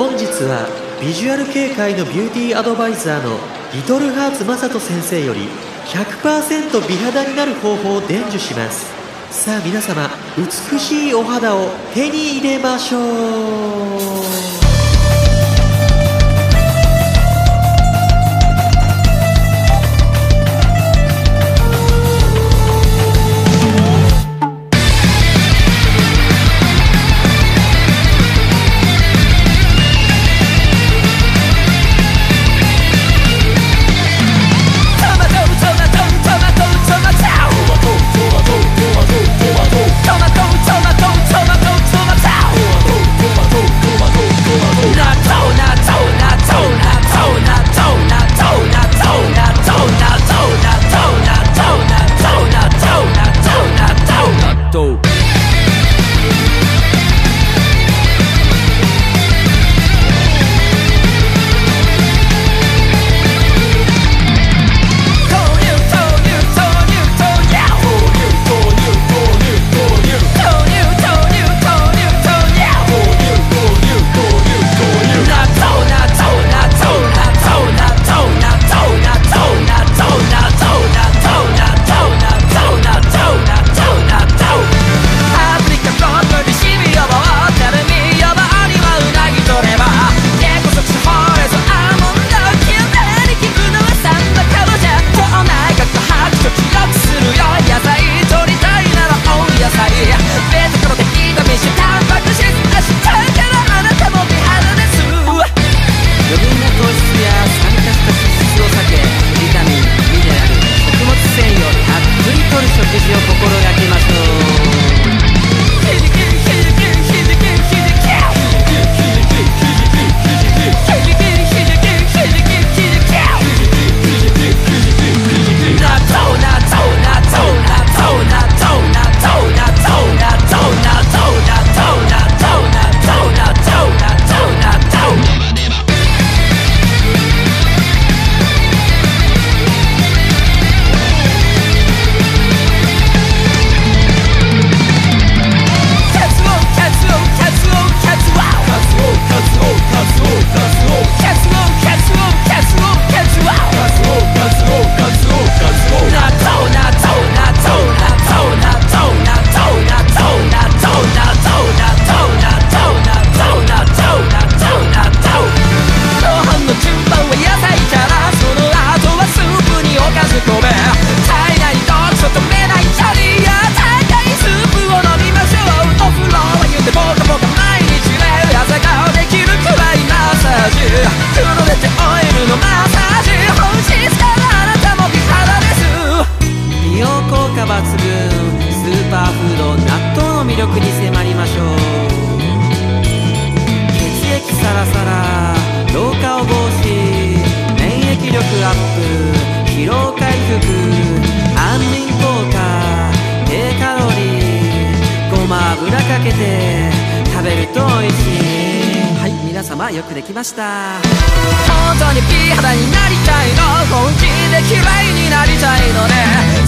本日はビジュアル系界のビューティーアドバイザーのリトルハーツ雅人先生より100%美肌になる方法を伝授します。さあ皆様美しいお肌を手に入れましょう。サラサラ老化を防止免疫力アップ疲労回復安眠効果低カロリーごま油かけて食べると美味しいはい皆様よくできました。本当に美肌になりたいの。本気で綺麗になりたいのね。